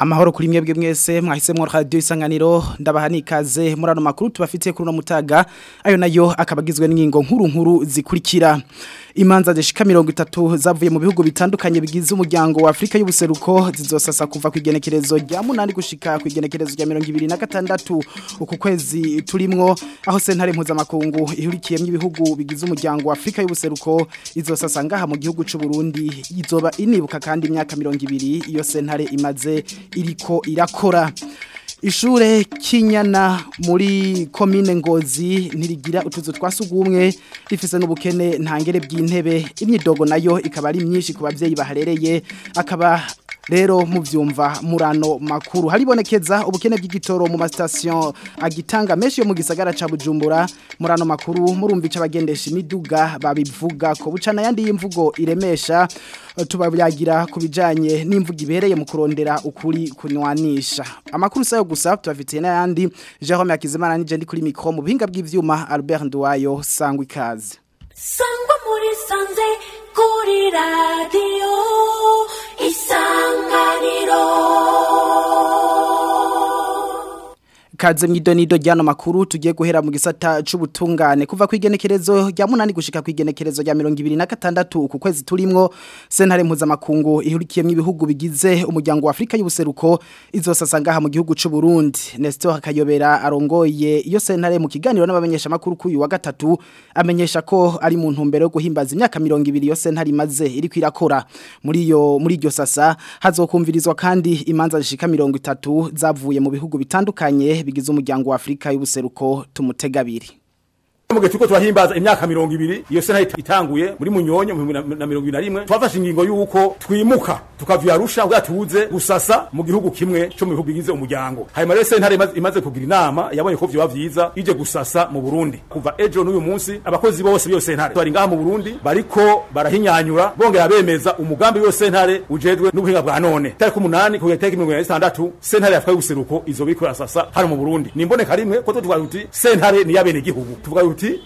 amahoro kuri mwebwe mwese mwahisemo radio isanganiro ndabahanikaze muri ano makuru tubafitiye kuri no mutaga ayo nayo akabagizwe n’ingo nkuru nkuru zikurikira imanza zishika mirongo itatu zavuye mu bihugu bitandukanye bigize umuryango wa Afrika y'ubuseruko zizosasa kuva ku igenekerezo rya munani gushika ku igenekerezo rya mirongo ibiri na gatandatu uku kwezi turimwo aho sentare mpuzamakungu ihurikiyemo ibihugu bigize umuryango wa Afrika y'ubuseruko izosasa ngaha mu gihugu cy'u Burundi izoba inibuka kandi imyaka mirongo ibiri iyo sentare imaze iriko irakora ishure kinyana muri komine ngozi ntirigira utuzu twasugumwe rifise n'ubukene ntangere bw'intebe imyidogo nayo ikaba ari myinshi ku bavyeyi baharereye akaba rero muvyumva murano makuru haribonekeza ubukene bw'igitoro mu mastation agitanga menshi yo mu gisagara ca Bujumbura murano makuru murumvica abagendesha imiduga babivuga ko bucana yandi y'imvugo iremesha tubabyagira kubijanye n'imvugo ibereye mu kurondera ukuri kunywanisha amakuru sayo gusa tubafitiye n'ayandi Jerome Akizimana nije ndi kuri micro mu bihinga bw'ivyuma Albert Nduwayo sangwa ikaze sangwa muri sanze kuri radio isanganiro kaze mwidonido ryano makuru tugiye guhera mu gisata c'ubutungane kuva ku igenekerezo rya munani gushika ku igenekerezo rya 2026 uku kwezi turimo Senare mpuza makungu ihurikiye mu bihugu bigize umuryango wa Afrika y’Useruko izo Sasangaha mu gihugu c'u Burundi Nestor Hakayobera arongoye iyo Senare mu kiganiro n'abamenyesha makuru kuyu wa gatatu amenyesha ko ari mu ntumbero yo guhimbaza imyaka 20 yo sentare imaze iri kwirakora muri iyo muri iryo sasa hazokumvirizwa kandi imanza zishika 30 zavuye mu bihugu bitandukanye bigize umuryango wa Afrika y'ubuseruko tumutega mugihe turiko turahimbaza imyaka mirongo ibiri iyo sena itanguye muri munyonyo na mirongo ibiri na rimwe twafashe ingingo y'uko twimuka tukavya arusha kugira tuze gusasa mu gihugu kimwe co mu bihugu bigize umuryango hanyuma rero sentare imaze kugira inama yabonye ko vyoba vyiza ije gusasa mu burundi kuva ejo n'uyu munsi abakozi bose b'iyo sentare bari ngaha mu burundi bariko barahinyanyura bongera bemeza umugambi w'iyo sentare ujejwe n'ubuhinga bwa none tariki umunani kugera tariki mirongo itandatu sentare y'afurika y'ubuseruko izoba iriko irasasa hano mu burundi nimboneka rimwe ko tuvuga tuti sentare ni y'abenegihugu tuvuga uti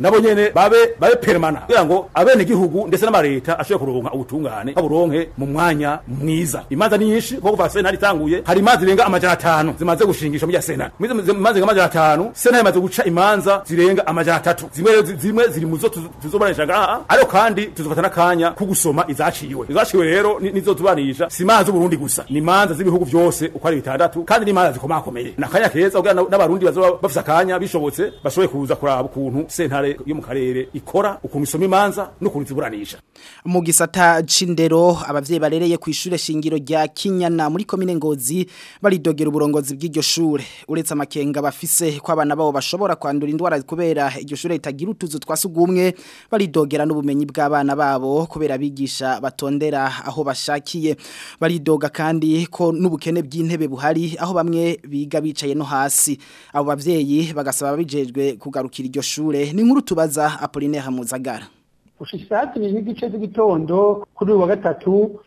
nabo nyene babe babe permanent kugira ngo abene gihugu ndetse n'amareta ashobore kuronka ubutungane baburonke mu mwanya mwiza imanza ni nyinshi ko kuva sentare itanguye hari imanza zirenga amajana atanu zimaze gushingisha mu ya sentare imanza amajana atanu sena imaze guca imanza zirenga amajana atatu zimwe zimwe ziri mu zo tuzobanisha ngaha ariko kandi tuzofata n'akanya ko gusoma izaciwe izaciwe rero nizo tubanisha si imanza z'uburundi gusa ni imanza z'ibihugu byose uko ari bitandatu kandi ni imanza zikomakomeye ni akanya keza kugira n'abarundi bazoba bafise akanya bishobotse bashoboye kuza kuraba ukuntu sentare yo mu karere ikora ukuntu isoma imanza n'ukuntu ziburanisha mu gisata c'indero abavyeyi barereye ku kw'ishure shingiro rya Kinyana muri komine Ngozi baridogera uburongozi bw'iryo shure uretse amakenga bafise ko abana babo bashobora kwandura indwara kubera iryo shure itagira utuzu twasugumwe baridogera n'ubumenyi bw'abana babo kubera bigisha batondera aho bashakiye baridoga kandi ko n'ubukene bw'intebe buhari aho bamwe biga bicaye no hasi abo bavyeyi bagasaba bijejwe kugarukira iryo shure ni nkuru tubaza Apollinaire Hamuzagara. gushika isaha zibiri n'igice z'igitondo kuri uyu wa gatatu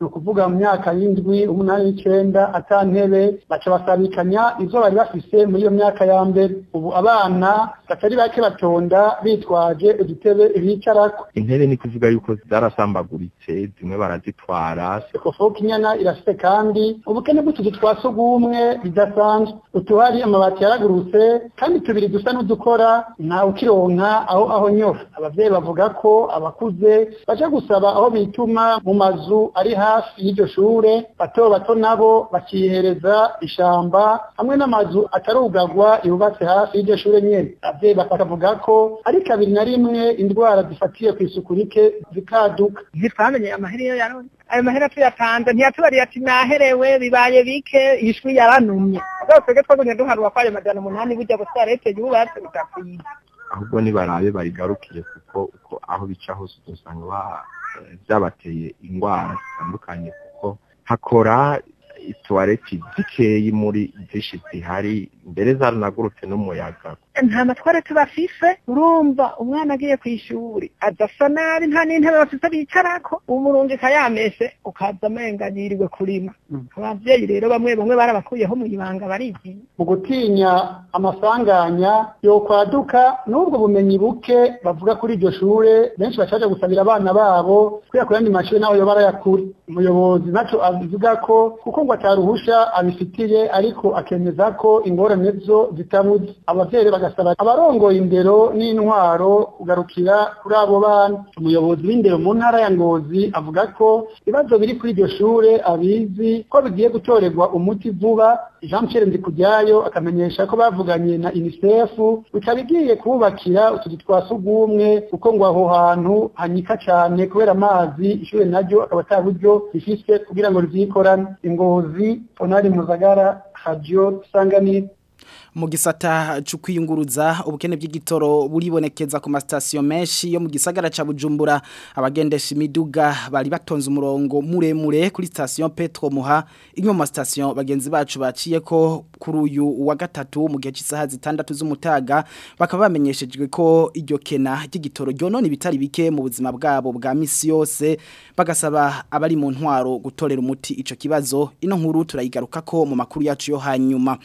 ni ukuvuga mu myaka y'indwi umunani n'icyenda atantebe baca basabikanya izo bari bafise muri iyo myaka ya mbere ubu abana batari bake batonda bitwaje udutebe bicarako intebe ni kuvuga yuko zarasambaguritse zimwe barazitwara sekofoka inyana irafite kandi ubukene bw'utuzu twa sugumwe bidasanzwe utuhari amabati yaragurutse kandi tubiri dusa n'uduko gukora ntawe ukironka aho aho nyora ababyeyi bavuga ko abakuze baje gusaba aho bituma mu mazu ari hafi y'iryo shure bato bato nabo bakihereza ishyamba hamwe n'amazu atarugagwa yubatse hafi y'iryo shure nyene ababyeyi bakavuga ko ari kabiri na rimwe indwara zifatiye ku isuku rike zikaduka zifamenye amahera yarone ayo mahera tuyatanze ntiyatubariye ati naherewe bibaye bike ishwi yaranumye ubwo twebwe twagumye duharura ko ayo majana umunani burya gusa leta yubatse bidakwiye ahubwo nibarabe barigarukiye kuko uko aho bica hose usanga eh, byabateye indwara zitandukanye kuko hakora ituwareti zikeyi muri byinshi zihari mbere zaranagurutse n'umuyaga nta matware tubafise urumva umwana agiye ku ishuri adasa nabi nta n'intebe bafite ko umurungika yamese ukaza amenga kurima mm. ababyeyi rero bamwe bamwe barabakuyeho mu ibanga barigiye mu gutinya amasanganya yokwaduka n'ubwo bumenyi buke bavuga kuri iryo shure benshi bashaje gusabira abana babo kubera ko yandi mashuri nawe yoba arayakuri umuyobozi naco avuga ko kuko ngo ufata ruhusha abifitiye ariko akemeza ko ingorane zo zitabuze abavyeyi bagasaba abarongoye indero n'intwaro kugarukira kuri abo bana umuyobozi w'indero mu ntara ya ngozi avuga ko ibibazo biri kuri iryo shure abizi ko bigiye gutorerwa umuti vuba jean pierre ndikujyayo akamenyesha ko bavuganye na unicef bikaba igiye kububakira utuzu twa sugumwe kuko ngo aho hantu hanyika cyane kubera amazi ishure naryo akaba ata buryo kugira ngo rivyikorane ingozi Ngozi, ponari muzagara hajio sangani Mugisata gisata cyo ubukene bw'igitoro buribonekeza ku masitasiyo menshi yo mu gisagara cya bujumbura abagendesha imiduga bari batonze umurongo muremure kuri sitasiyo petromuha imwe mu masitasiyo bagenzi bacu baciye ko kuri uyu wa gatatu mu gihe cy'isaha zitandatu z'umutaga bakaba bamenyeshejwe ko iryo kena ry'igitoro ryonona ibitari bike mu buzima bwabo bwa minsi yose bagasaba abari mu ntwaro gutorera umuti icyo kibazo ino nkuru turayigaruka ko mu makuru yacu yo hanyuma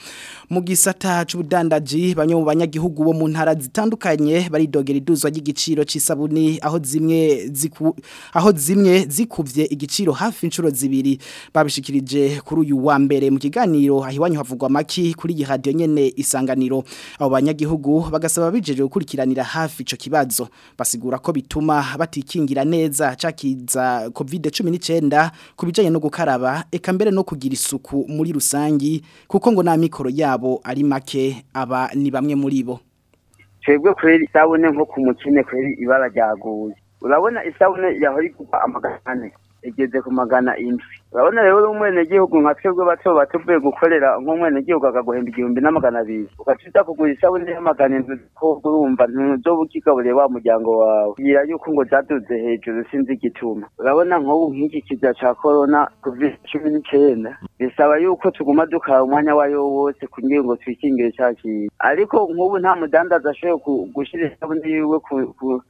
mu gisata c'ubudandaji bamwe mu banyagihugu bo mu ntara zitandukanye baridogera iduzwa ry'igiciro c'isabuni aho zimwe ziku aho zimwe zikuvye igiciro hafi inshuro zibiri babishikirije kuri uyu wa mbere mu kiganiro ahiwanyu havugwa maki kuri radio nyene isanganiro abo banyagihugu bagasaba bijeje gukurikiranira hafi ico kibazo basigura ko bituma batikingira neza cakiza covid 19 kubijanye no gukaraba eka mbere no kugira isuku muri rusangi kuko ngo na mikoro yabo ari make aba ni bamwe muri bo twebwe kubera isabune nko ku mukene kubera ibara ryaguye urabona isabune yahora igurwa amagana ane igeze ku magana indwi urabona rero uri umwenegihugu nka twebwe bato bato gukorera nk'umwenegihugu akaguhemba igihumbi na magana abiri ugaca uza kugura isabune y'amagana inzu kuko urumva ntuzoba ukigaburiye wa muryango wawe kugira yuko ngo zaduze hejuru sinzi igituma urabona nk'ubu nk'iki kiza cya korona covid cumi n'icyenda bisaba yuko tuguma dukara umwanya wayo wose kugira ngo twikingire cya kintu ariko nk'ubu nta mudandaza ashoboye gushyira isabune yiwe ku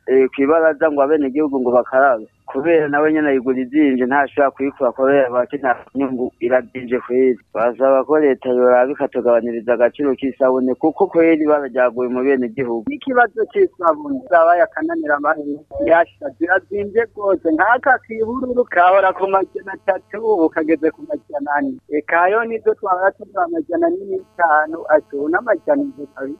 eh, ibaraza ngo abenegihugu ngo bakarabe kubera nawe nyine ayigura izinje ntashobora kuyikura kubera abakenera inyungu irazinje kweli basaba ko leta yoraba ikatugabanyiriza agaciro k'isabune kuko kweli bararyaguye mu bene gihugu n'ikibazo c'isabune zabaye akananira amahene yashaje irazinje rwose nk'aka kibururu kahora ku majana atatu ubu kageze ku majana ane eka yo nizo twaba tugira amajana ane n'itanu ashuwe n'amajana inzu kabiri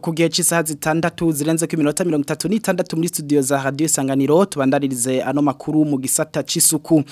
ku gihe cy'isaha zitandatu zirenze ko iminota mirongo n'itandatu muri studio za radiyo isanganiro tubandaririze ano makuru mu gisata cy'isuku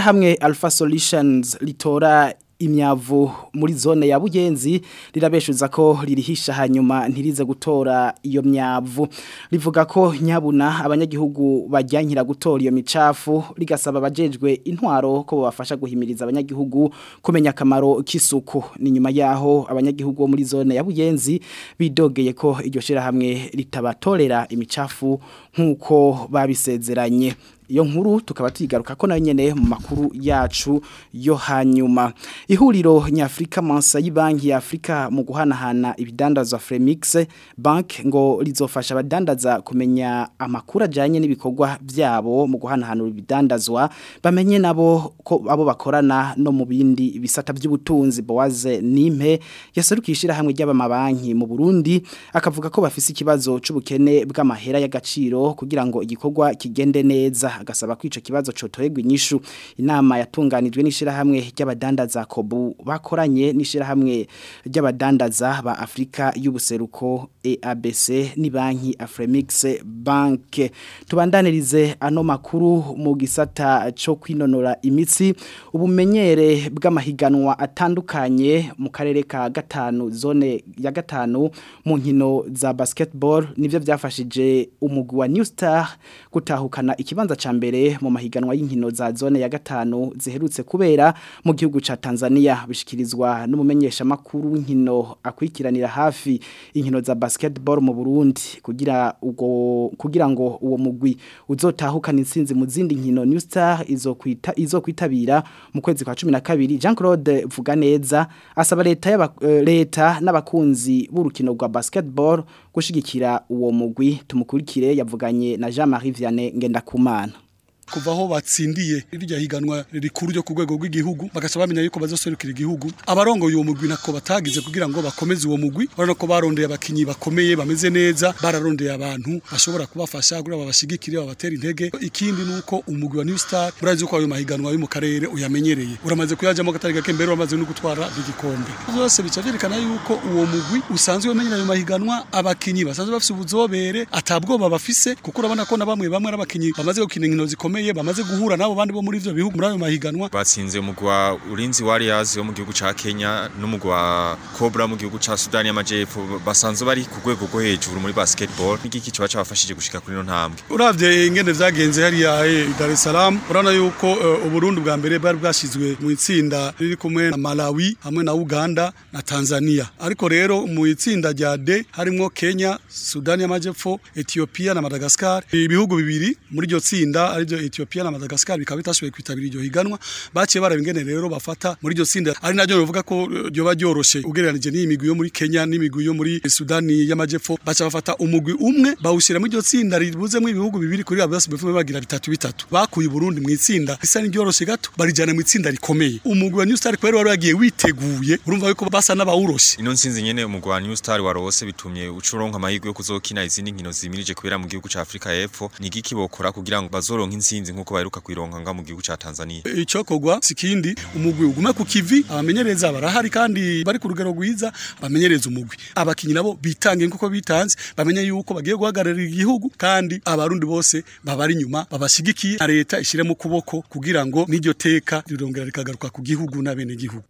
hamwe alpha solutions ritora imyavu muri zone ya bugenzi rirabeshuza ko ririhisha hanyuma ntirize gutora iyo myavu rivuga ko nyabuna abanyagihugu bajyankira gutora iyo micafu rigasaba abajejwe intwaro ko bafasha guhimiriza abanyagihugu kumenya akamaro k'isuku ni nyuma yaho abanyagihugu bo muri zone ya bugenzi bidogeye ko iryo shirahamwe ritabatorera imicafu nk'uko babisezeranye iyo nkuru tukaba tuyigaruka ko nayo nyene mu makuru yacu yo hanyuma ihuriro nyafrika mansa y'ibanki ya Afrika mu guhanahana ibidandazwa Fremix Bank ngo rizofasha abadandaza kumenya amakuru ajanye n'ibikorwa byabo mu guhanahana ibidandazwa bamenye nabo ko abo bakorana no mu bindi bisata by'ubutunzi Boaze Nimpe yasarukishira hamwe ry'abamabanki mu Burundi akavuga ko bafise ikibazo c'ubukene bw'amahera y'agaciro kugira ngo igikorwa kigende neza agasaba kwica kibazo cotorerwa inyishu inama yatunganijwe n'ishirahamwe ry'abadandaza kobu bakoranye n'ishirahamwe ry'abadandaza ba Afrika y'ubuseruko EABC ni banki Afremix Bank tubandanirize ano makuru mu gisata cyo kwinonora imitsi ubumenyere bw'amahiganwa atandukanye mu karere ka gatanu zone ya gatanu mu nkino za basketball nivyo byafashije umugwi wa New Star gutahukana ikibanza ca mbere mu mahiganwa y'inkino za zone ya gatanu ziherutse kubera mu gihugu ca Tanzania bishikirizwa n'umumenyesha makuru w'inkino akwikiranira hafi inkino za basketball mu Burundi kugira ugo kugira ngo uwo mugwi uzotahukana insinzi mu zindi nkino New Star izo izo kwitabira mu kwezi kwa 12 Jean Claude Vuganeza asaba leta ya leta n'abakunzi b'urukino rwa basketball gushigikira uwo mugwi tumukurikire yavuganye na Jean Marie Vianney kumana kuva aho batsindiye iryo higanwa rikuru ryo ku rwego rw'igihugu bagaca bamenya yuko bazoserukira igihugu abarongoye uwo mugwi nako batagize kugira ngo bakomeze uwo mugwi barano ko barondeye abakinyi bakomeye bameze neza bararondeye abantu bashobora kubafasha kugira babashigikire babatera intege ikindi nuko umugwi wa New Star murazi uko ayo mahiganwa yo mu karere uyamenyereye uramaze kuyajamo gatari gake mbere uramaze no gutwara igikombe zose bica byerekana yuko uwo mugwi usanzwe wamenyera ayo mahiganwa abakinyi basanzwe bafise ubuzobere atabwoba bafise kuko urabona ko na bamwe bamwe ari abakinyi bamaze gukina inkino zikomeye bikomeye bamaze guhura nabo bandi bo muri ivyo bihugu muri ayo mahiganwa batsinze umugwa urinzi warriors yo mu gihugu ca Kenya n'umugwa Cobra mu gihugu ca Sudani y'Amajepfo basanzwe bari ku rwego rwo hejuru muri basketball n'igiki kiba cyabafashije gushika kuri no ntambwe uravye ingene vyagenze hariya eh, Dar es Salaam urana yuko uh, uburundi bwa mbere bari bwashizwe mu itsinda riri kumwe na Malawi hamwe na Uganda na Tanzania ariko rero mu itsinda rya D harimo Kenya Sudani y'Amajepfo Ethiopia na Madagascar ibihugu bibiri muri iryo tsinda arivyo Ethiopia na Madagascar bikaba bitashoboye kwitabira iryo higanwa baciye baraba rero bafata muri iryo tsinda ari naryo bivuga ko ryoba ryoroshe ugereranije n'imigwi yo muri Kenya n'imigwi yo muri Sudani y'amajepfo baca bafata umugwi umwe bawushira muri iryo tsinda ribuzemwo ibihugu bibiri kuri abasi bivume bagira bitatu bitatu bakuye Burundi mu itsinda isa n'iryoroshe gato barijana mu itsinda rikomeye umugwi wa New Star kwero wari wagiye witeguye urumva yuko basa n'abawuroshe ino nsinzi nyene umugwi wa New Star warose bitumye ucuronka amahirwe yo kuzokina izindi nkino zimirije kubera mu gihugu ca Afrika y'Epfo ni giki kugira ngo bazoronka intsinzi nk'uko baheruka kuyironkanga mu gihugu cya Tanzania eh, icyokogwa sikindi umugwi ugume ku kivi abamenyereza barahari kandi bari ku rugero rwiza bamenyereza umugwi abakinyi nabo bitange nk'uko bitanze bamenye yuko bagiye guhagararira igihugu kandi abarundi bose babari nyuma babashigikiye leta ishire mu kuboko kugira ngo n'iryo teka rirongera rikagaruka ku gihugu n'abene gihugu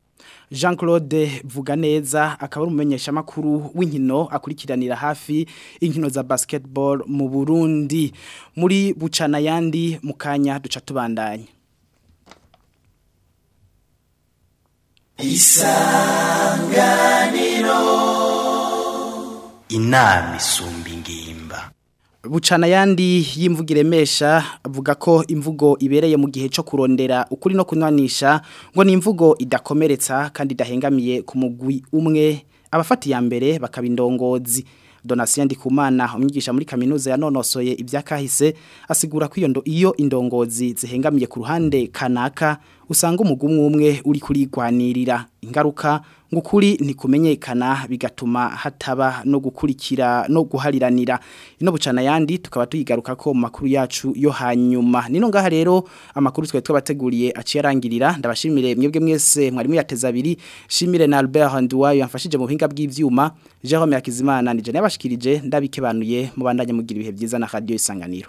jean claude vuganeza akaba ari umumenyeshamakuru w'inkino akurikiranira hafi inkino za basiketibolo mu burundi muri bucana yandi mu kanya duca tubandanya isanganiro inama isumba bucana ayandi y'imvugo iremesha avuga ko imvugo ibereye mu gihe cyo kurondera ukuri no kunwanisha ngo ni imvugo idakomeretsa kandi idahengamiye ku umwe abafata iya mbere bakaba indongozi donasiyo ndikumana umwigisha muri kaminuza yanonosoye ibyakahise asigura ko iyo indongozi zihengamiye ku ruhande kanaka usanga umugumwe umwe uri kurigwanirira ingaruka ngukuri ni kumenyekana bigatuma hataba no gukurikira no guhariranira ino bucana yandi tukaba tuyigaruka ko makuru yacu yo hanyuma nino ngaha rero amakuru twa twabateguriye aciye arangirira ndabashimire mwebwe mwese mwarimo yateza abiri shimire na Albert Nduwayo yamfashije mu buhinga bw'ivyuma Jerome Yakizimana nije nabashikirije ndabikebanuye mubandanye mugira ibihe byiza na Radio Isanganiro